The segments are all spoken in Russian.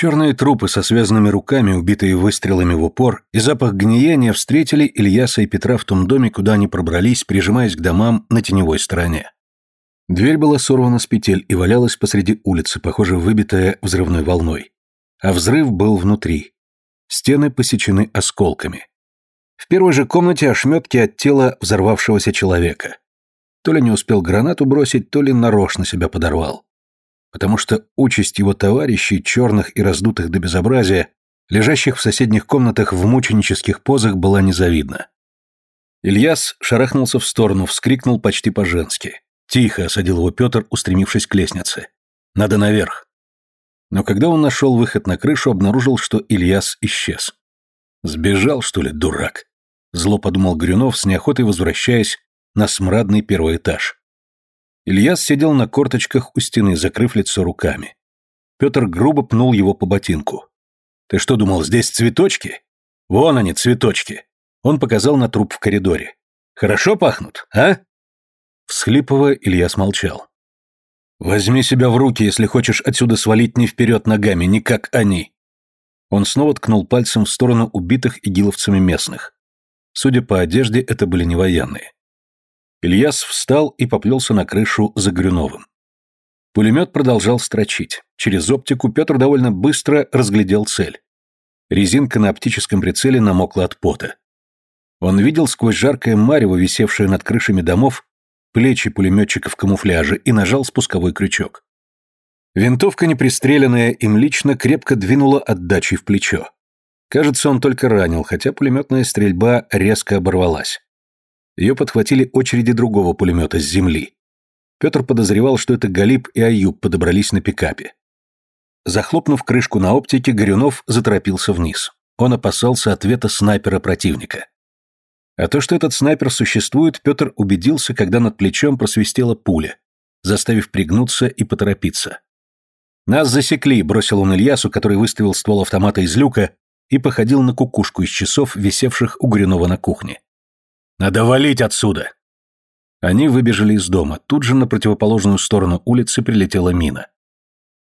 Черные трупы со связанными руками, убитые выстрелами в упор, и запах гниения встретили Ильяса и Петра в том доме, куда они пробрались, прижимаясь к домам на теневой стороне. Дверь была сорвана с петель и валялась посреди улицы, похоже, выбитая взрывной волной. А взрыв был внутри. Стены посечены осколками. В первой же комнате ошметки от тела взорвавшегося человека. То ли не успел гранату бросить, то ли нарочно себя подорвал потому что участь его товарищей, черных и раздутых до безобразия, лежащих в соседних комнатах в мученических позах, была незавидна. Ильяс шарахнулся в сторону, вскрикнул почти по-женски. Тихо осадил его Петр, устремившись к лестнице. «Надо наверх!» Но когда он нашел выход на крышу, обнаружил, что Ильяс исчез. «Сбежал, что ли, дурак?» Зло подумал Грюнов, с неохотой возвращаясь на смрадный первый этаж. Ильяс сидел на корточках у стены, закрыв лицо руками. Петр грубо пнул его по ботинку. «Ты что думал, здесь цветочки? Вон они, цветочки!» Он показал на труп в коридоре. «Хорошо пахнут, а?» Всхлипывая, Ильяс молчал. «Возьми себя в руки, если хочешь отсюда свалить не вперед ногами, не как они!» Он снова ткнул пальцем в сторону убитых игиловцами местных. Судя по одежде, это были не военные. Ильяс встал и поплелся на крышу за Горюновым. Пулемет продолжал строчить. Через оптику Петр довольно быстро разглядел цель. Резинка на оптическом прицеле намокла от пота. Он видел сквозь жаркое марево, висевшее над крышами домов, плечи пулеметчика в камуфляже и нажал спусковой крючок. Винтовка, непристреленная им лично, крепко двинула отдачей в плечо. Кажется, он только ранил, хотя пулеметная стрельба резко оборвалась ее подхватили очереди другого пулемета с земли. Петр подозревал, что это Галиб и Аюб подобрались на пикапе. Захлопнув крышку на оптике, Горюнов заторопился вниз. Он опасался ответа снайпера противника. А то, что этот снайпер существует, Петр убедился, когда над плечом просвистела пуля, заставив пригнуться и поторопиться. «Нас засекли», — бросил он Ильясу, который выставил ствол автомата из люка и походил на кукушку из часов, висевших у Горюнова на кухне. Надо валить отсюда!» Они выбежали из дома. Тут же на противоположную сторону улицы прилетела мина.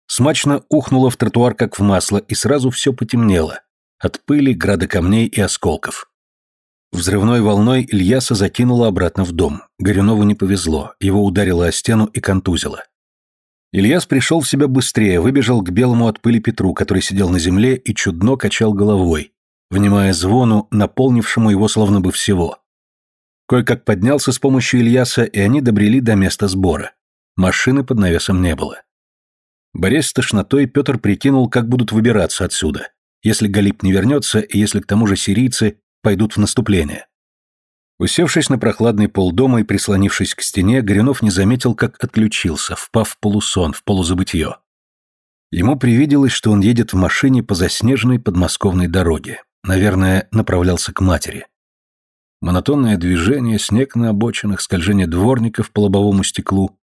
Смачно ухнула в тротуар, как в масло, и сразу все потемнело. От пыли, града камней и осколков. Взрывной волной Ильяса закинуло обратно в дом. Горюнову не повезло, его ударило о стену и контузило. Ильяс пришел в себя быстрее, выбежал к белому от пыли Петру, который сидел на земле и чудно качал головой, внимая звону, наполнившему его словно бы всего. Кое-как поднялся с помощью Ильяса, и они добрели до места сбора. Машины под навесом не было. Борясь с тошнотой, Петр прикинул, как будут выбираться отсюда, если Галип не вернется и если к тому же сирийцы пойдут в наступление. Усевшись на прохладный пол дома и прислонившись к стене, Горюнов не заметил, как отключился, впав в полусон, в полузабытье. Ему привиделось, что он едет в машине по заснеженной подмосковной дороге. Наверное, направлялся к матери. Монотонное движение, снег на обочинах, скольжение дворников по лобовому стеклу.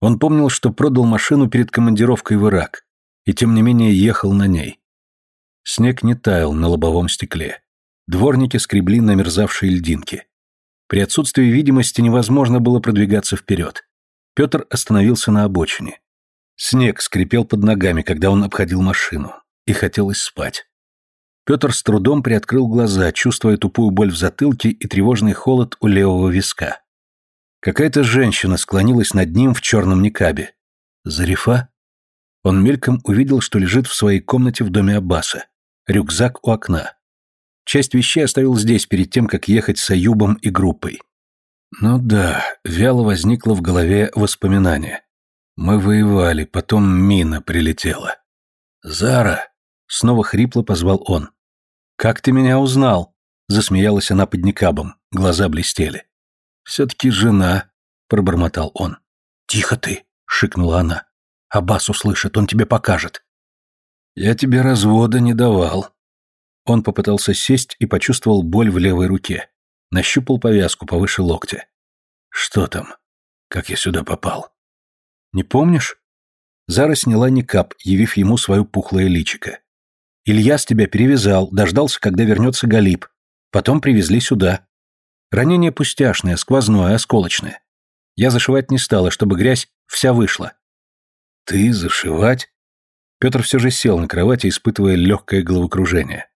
Он помнил, что продал машину перед командировкой в Ирак, и тем не менее ехал на ней. Снег не таял на лобовом стекле. Дворники скребли на мерзавшие льдинки. При отсутствии видимости невозможно было продвигаться вперед. Петр остановился на обочине. Снег скрипел под ногами, когда он обходил машину, и хотелось спать. Петр с трудом приоткрыл глаза, чувствуя тупую боль в затылке и тревожный холод у левого виска. Какая-то женщина склонилась над ним в черном никабе. Зарифа? Он мельком увидел, что лежит в своей комнате в доме Аббаса. Рюкзак у окна. Часть вещей оставил здесь перед тем, как ехать с Аюбом и группой. Ну да, вяло возникло в голове воспоминание. Мы воевали, потом мина прилетела. Зара, Снова хрипло позвал он. «Как ты меня узнал?» Засмеялась она под никабом. Глаза блестели. «Все-таки жена», — пробормотал он. «Тихо ты!» — шикнула она. «Аббас услышит, он тебе покажет». «Я тебе развода не давал». Он попытался сесть и почувствовал боль в левой руке. Нащупал повязку повыше локтя. «Что там? Как я сюда попал?» «Не помнишь?» Зара сняла никап, явив ему свое пухлое личико. Ильяс тебя перевязал, дождался, когда вернется Галип. Потом привезли сюда. Ранение пустяшное, сквозное, осколочное. Я зашивать не стала, чтобы грязь вся вышла. Ты зашивать? Петр все же сел на кровати, испытывая легкое головокружение.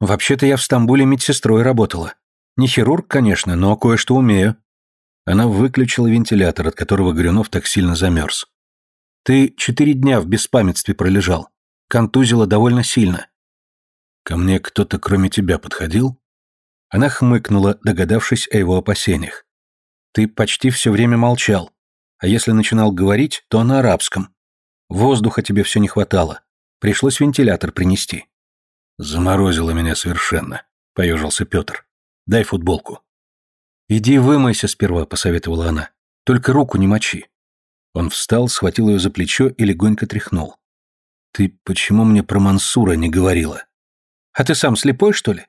Вообще-то я в Стамбуле медсестрой работала. Не хирург, конечно, но кое-что умею. Она выключила вентилятор, от которого Горюнов так сильно замерз. Ты четыре дня в беспамятстве пролежал контузило довольно сильно. «Ко мне кто-то кроме тебя подходил?» Она хмыкнула, догадавшись о его опасениях. «Ты почти все время молчал, а если начинал говорить, то на арабском. Воздуха тебе все не хватало, пришлось вентилятор принести». «Заморозило меня совершенно», — поежился Петр. «Дай футболку». «Иди вымойся сперва», — посоветовала она. «Только руку не мочи». Он встал, схватил ее за плечо и легонько тряхнул. «Ты почему мне про Мансура не говорила?» «А ты сам слепой, что ли?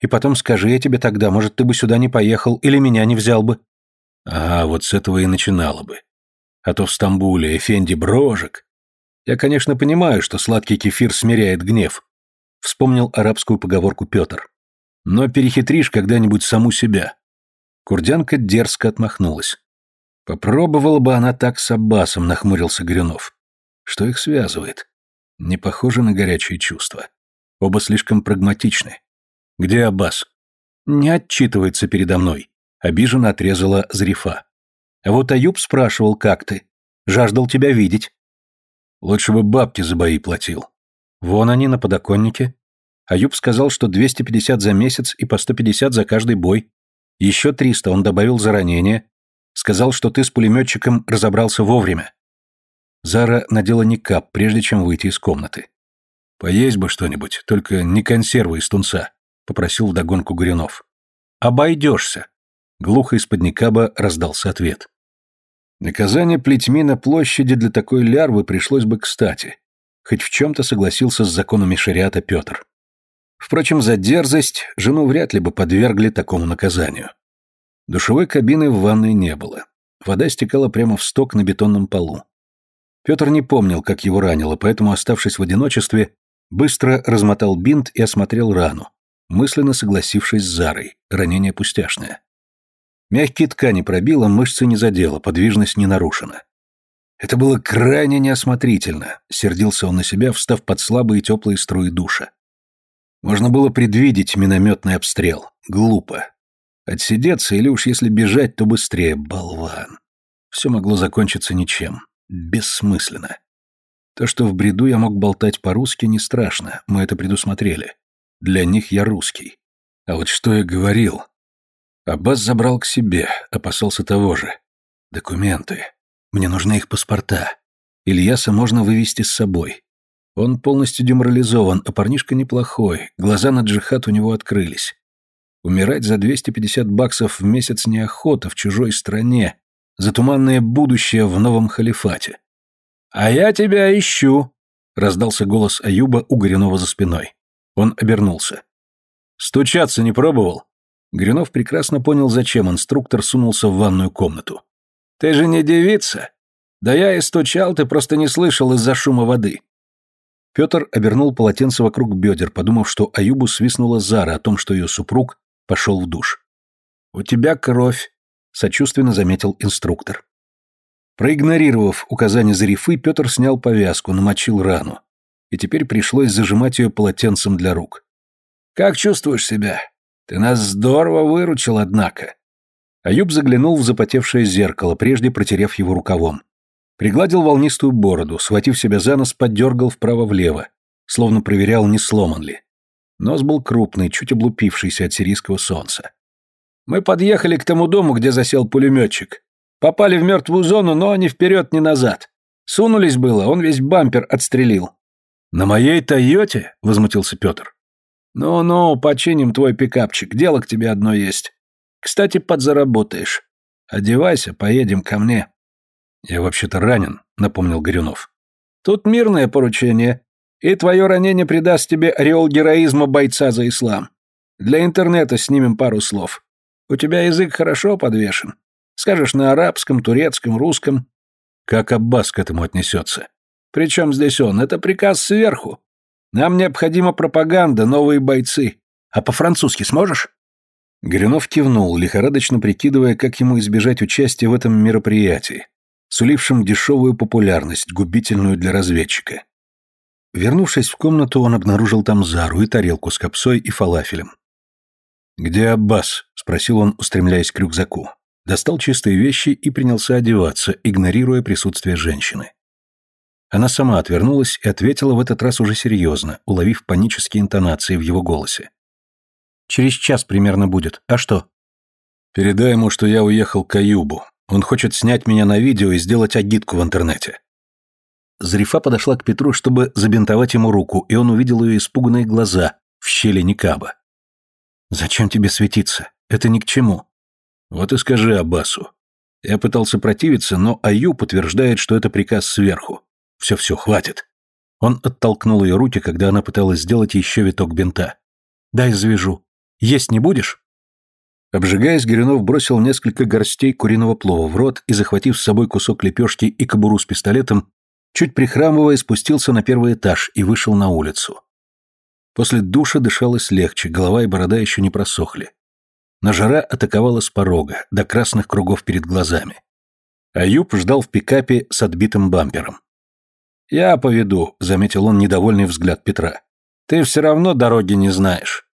И потом скажи я тебе тогда, может, ты бы сюда не поехал или меня не взял бы». «А, вот с этого и начинала бы. А то в Стамбуле Эфенди Брожек. Я, конечно, понимаю, что сладкий кефир смиряет гнев», — вспомнил арабскую поговорку Петр. «Но перехитришь когда-нибудь саму себя». Курдянка дерзко отмахнулась. «Попробовала бы она так с Аббасом», — нахмурился Горюнов. «Что их связывает? Не похоже на горячие чувства. Оба слишком прагматичны. Где Аббас? Не отчитывается передо мной. Обиженно отрезала Зрифа. А вот Аюб спрашивал, как ты. Жаждал тебя видеть. Лучше бы бабки за бои платил. Вон они на подоконнике. Аюб сказал, что 250 за месяц и по 150 за каждый бой. Еще 300 он добавил за ранение. Сказал, что ты с пулеметчиком разобрался вовремя. Зара надела никап, прежде чем выйти из комнаты. «Поесть бы что-нибудь, только не консервы из тунца», — попросил вдогонку Горюнов. «Обойдешься», — глухо из-под никаба раздался ответ. Наказание плетьми на площади для такой лярвы пришлось бы кстати. Хоть в чем-то согласился с законами шариата Петр. Впрочем, за дерзость жену вряд ли бы подвергли такому наказанию. Душевой кабины в ванной не было. Вода стекала прямо в сток на бетонном полу. Петр не помнил, как его ранило, поэтому, оставшись в одиночестве, быстро размотал бинт и осмотрел рану, мысленно согласившись с Зарой, ранение пустяшное. Мягкие ткани пробило, мышцы не задело, подвижность не нарушена. Это было крайне неосмотрительно, сердился он на себя, встав под слабые теплые струи душа. Можно было предвидеть минометный обстрел. Глупо. Отсидеться или уж если бежать, то быстрее, болван. Все могло закончиться ничем бессмысленно. То, что в бреду я мог болтать по-русски, не страшно, мы это предусмотрели. Для них я русский. А вот что я говорил? Аббас забрал к себе, опасался того же. Документы. Мне нужны их паспорта. Ильяса можно вывести с собой. Он полностью деморализован, а парнишка неплохой, глаза на джихад у него открылись. Умирать за 250 баксов в месяц неохота в чужой стране, за туманное будущее в новом халифате. «А я тебя ищу!» — раздался голос Аюба у Горюнова за спиной. Он обернулся. «Стучаться не пробовал?» Горюнов прекрасно понял, зачем инструктор сунулся в ванную комнату. «Ты же не девица! Да я и стучал, ты просто не слышал из-за шума воды!» Петр обернул полотенце вокруг бедер, подумав, что Аюбу свистнула Зара о том, что ее супруг пошел в душ. «У тебя кровь», сочувственно заметил инструктор. Проигнорировав указание Зарифы, Петр снял повязку, намочил рану. И теперь пришлось зажимать ее полотенцем для рук. «Как чувствуешь себя? Ты нас здорово выручил, однако». Аюб заглянул в запотевшее зеркало, прежде протерев его рукавом. Пригладил волнистую бороду, схватив себя за нос, подергал вправо-влево, словно проверял, не сломан ли. Нос был крупный, чуть облупившийся от сирийского солнца. Мы подъехали к тому дому, где засел пулеметчик. Попали в мертвую зону, но ни вперед, ни назад. Сунулись было, он весь бампер отстрелил. «На моей Тойоте?» — возмутился Петр. «Ну-ну, починим твой пикапчик, дело к тебе одно есть. Кстати, подзаработаешь. Одевайся, поедем ко мне». «Я вообще-то ранен», — напомнил Горюнов. «Тут мирное поручение, и твое ранение придаст тебе ореол героизма бойца за ислам. Для интернета снимем пару слов. У тебя язык хорошо подвешен. Скажешь на арабском, турецком, русском. Как Аббас к этому отнесется? Причем здесь он? Это приказ сверху. Нам необходима пропаганда, новые бойцы. А по-французски сможешь? Гринов кивнул, лихорадочно прикидывая, как ему избежать участия в этом мероприятии, сулившем дешевую популярность, губительную для разведчика. Вернувшись в комнату, он обнаружил там Зару и тарелку с капсой и фалафелем. «Где Аббас?» – спросил он, устремляясь к рюкзаку. Достал чистые вещи и принялся одеваться, игнорируя присутствие женщины. Она сама отвернулась и ответила в этот раз уже серьезно, уловив панические интонации в его голосе. «Через час примерно будет. А что?» «Передай ему, что я уехал к Аюбу. Он хочет снять меня на видео и сделать агитку в интернете». Зарифа подошла к Петру, чтобы забинтовать ему руку, и он увидел ее испуганные глаза в щели Никаба. «Зачем тебе светиться? Это ни к чему». «Вот и скажи Аббасу». Я пытался противиться, но Аю подтверждает, что это приказ сверху. «Все-все, хватит». Он оттолкнул ее руки, когда она пыталась сделать еще виток бинта. «Дай завяжу. Есть не будешь?» Обжигаясь, Горюнов бросил несколько горстей куриного плова в рот и, захватив с собой кусок лепешки и кобуру с пистолетом, чуть прихрамывая, спустился на первый этаж и вышел на улицу. После душа дышалось легче, голова и борода еще не просохли. Но жара атаковала с порога, до красных кругов перед глазами. А юб ждал в пикапе с отбитым бампером. «Я поведу», — заметил он недовольный взгляд Петра. «Ты все равно дороги не знаешь».